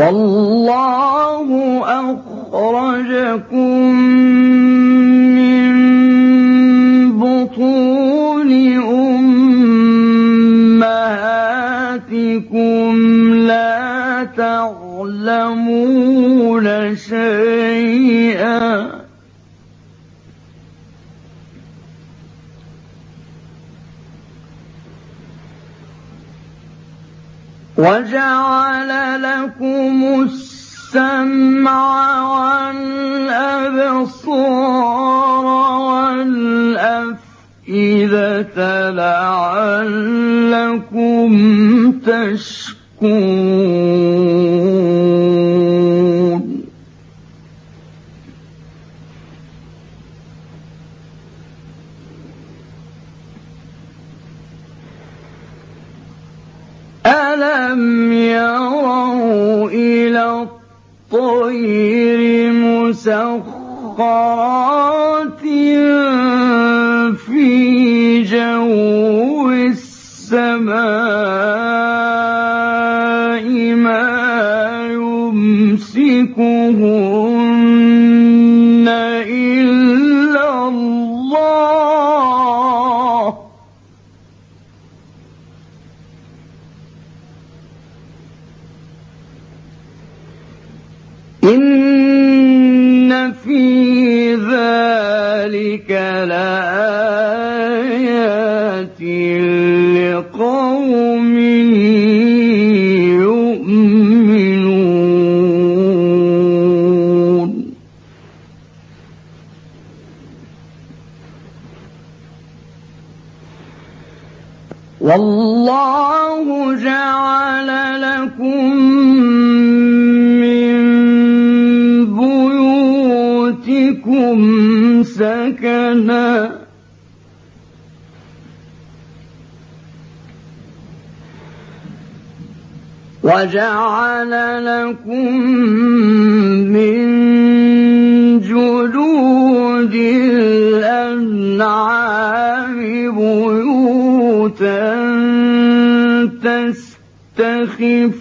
والله أخرجكم من بطون أمهاتكم لا تعلمون شيئا وجعل لكم السمع والأبصار والأفئدة لعلكم تشكرون. في ذلك لآيات لقوم يؤمنون والله جعل لكم بيوتكم سكنا. وجعل لكم من جلود الأنعام بيوتا تستخفونها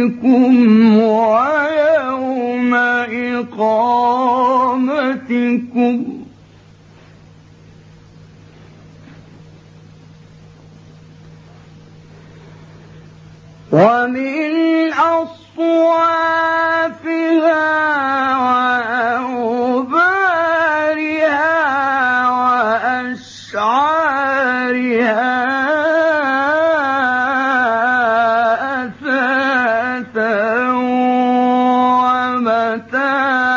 ظعنكم ويوم إقامتكم. ومن ومتاعا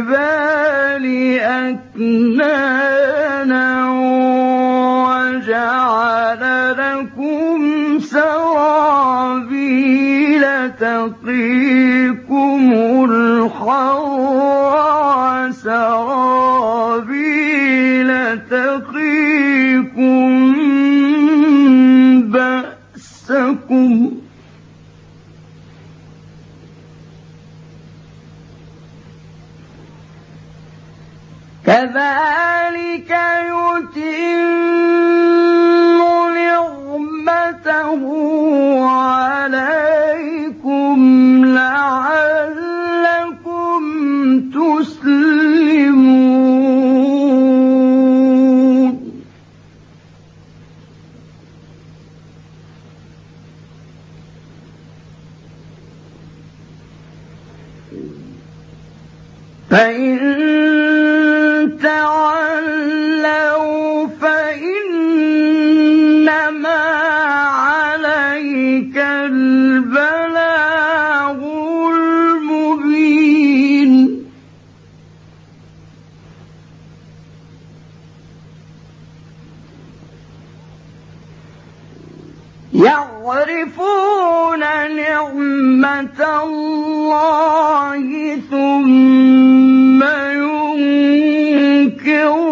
الجبال أكنانا وجعل لكم سرابيل تقيكم الحر وسرابيل تقيكم بأسكم كذلك يتم نعمته عليكم لعلكم تسلمون. فإن يعرفون نعمة الله ثم ينكرون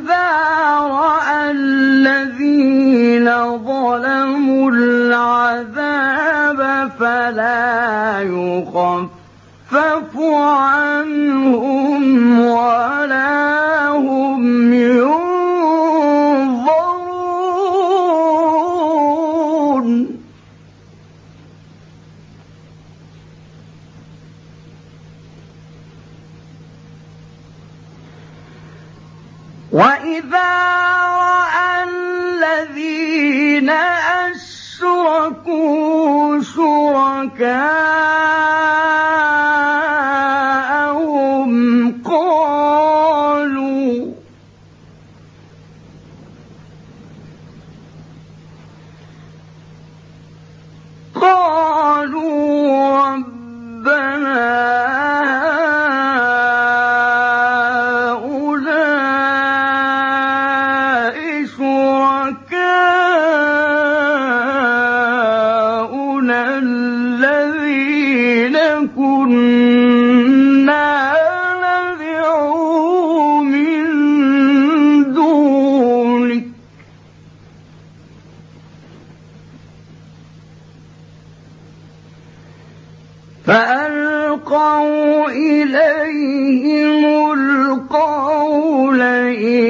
إذا رأى الذين ظلموا العذاب فلا يخفف عنهم ولا شيء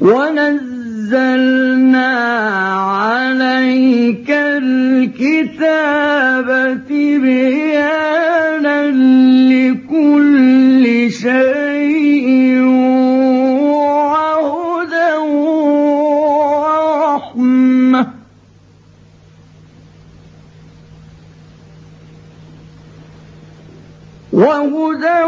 ونزلنا عليك الكتاب تبيانا لكل شيء وهدى ورحمة وهدى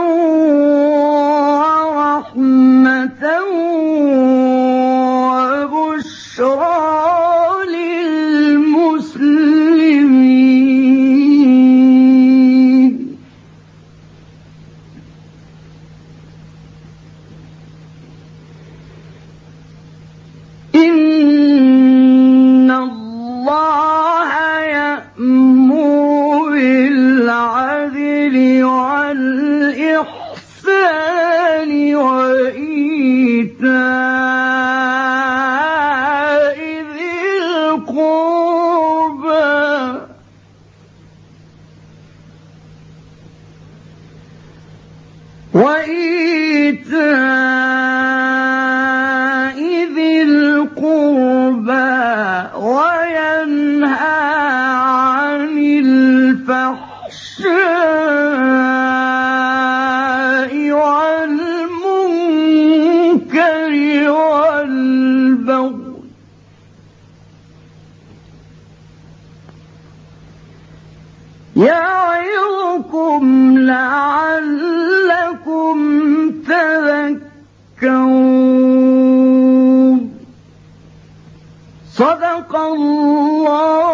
وإيتاء ذي القربى وينهى عن الفحشاء والمنكر والبغي يعظكم لعلكم صدق الله